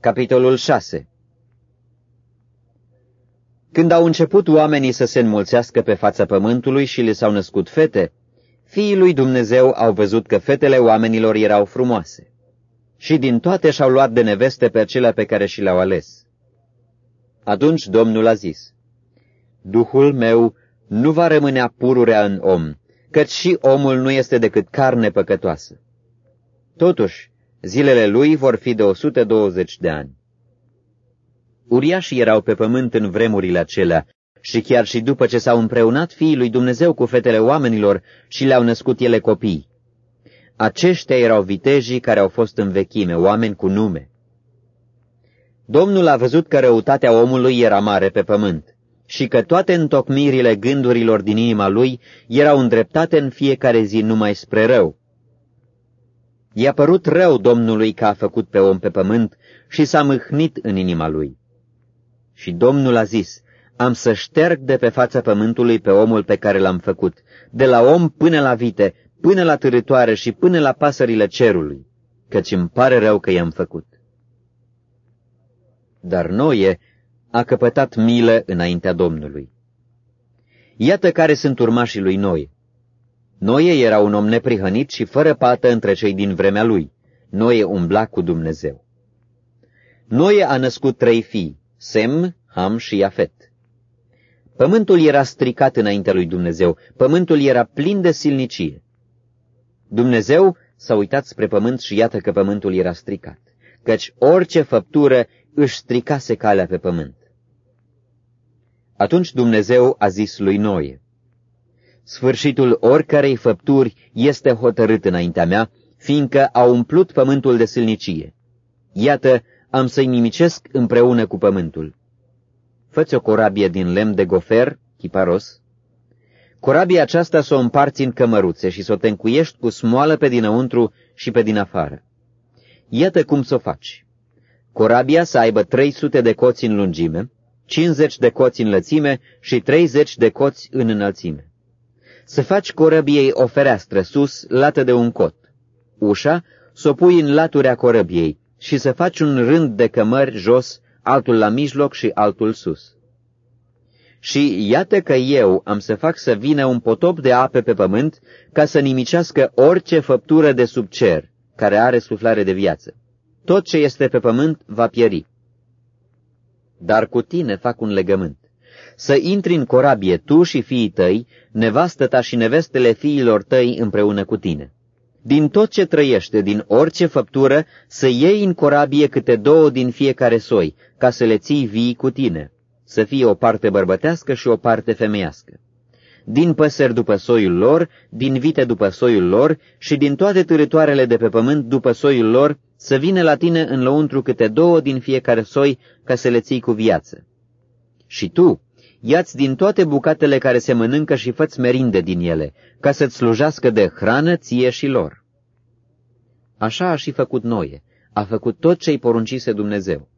Capitolul 6 Când au început oamenii să se înmulțească pe fața pământului și le s-au născut fete, fiii lui Dumnezeu au văzut că fetele oamenilor erau frumoase. Și din toate și-au luat de neveste pe acelea pe care și le-au ales. Atunci Domnul a zis, Duhul meu nu va rămânea pururea în om, căci și omul nu este decât carne păcătoasă. Totuși, zilele lui vor fi de 120 de ani. Uriașii erau pe pământ în vremurile acelea și chiar și după ce s-au împreunat fiii lui Dumnezeu cu fetele oamenilor și le-au născut ele copii. Aceștia erau vitejii care au fost în vechime, oameni cu nume. Domnul a văzut că răutatea omului era mare pe pământ și că toate întocmirile gândurilor din inima lui erau îndreptate în fiecare zi numai spre rău. I-a părut rău Domnului că a făcut pe om pe pământ și s-a mâhnit în inima lui. Și Domnul a zis, am să șterg de pe fața pământului pe omul pe care l-am făcut, de la om până la vite, până la târătoare și până la pasările cerului, căci îmi pare rău că i-am făcut. Dar Noie a căpătat milă înaintea Domnului. Iată care sunt urmașii lui Noie. Noie era un om neprihănit și fără pată între cei din vremea lui. Noie umbla cu Dumnezeu. Noie a născut trei fii, Sem, Ham și Iafet. Pământul era stricat înaintea lui Dumnezeu, pământul era plin de silnicie. Dumnezeu s-a uitat spre pământ și iată că pământul era stricat, căci orice făptură își stricase calea pe pământ. Atunci Dumnezeu a zis lui Noie, Sfârșitul oricărei făpturi este hotărât înaintea mea, fiindcă a umplut pământul de sâlnicie. Iată, am să-i nimicesc împreună cu pământul. Făți o corabie din lemn de gofer, chiparos. Corabia aceasta să o împarți în cămăruțe și să o tencuiești cu smoală pe dinăuntru și pe din afară. Iată cum să o faci. Corabia să aibă 300 de coți în lungime, 50 de coți în lățime și 30 de coți în înălțime. Să faci corăbiei o fereastră sus, lată de un cot. Ușa să o pui în laturea corăbiei și să faci un rând de cămări jos, altul la mijloc și altul sus. Și iată că eu am să fac să vină un potop de ape pe pământ ca să nimicească orice făptură de sub cer, care are suflare de viață. Tot ce este pe pământ va pieri. Dar cu tine fac un legământ. Să intri în corabie tu și fiii tăi, nevastă ta și nevestele fiilor tăi împreună cu tine. Din tot ce trăiește, din orice făptură, să iei în corabie câte două din fiecare soi, ca să le ții vii cu tine, să fie o parte bărbătească și o parte femeiască. Din păsări după soiul lor, din vite după soiul lor și din toate târătoarele de pe pământ după soiul lor, să vină la tine în lăuntru câte două din fiecare soi, ca să le ții cu viață. Și tu, ia-ți din toate bucatele care se mănâncă și fă merinde din ele, ca să-ți slujească de hrană ție și lor. Așa a și făcut Noie, a făcut tot ce-i poruncise Dumnezeu.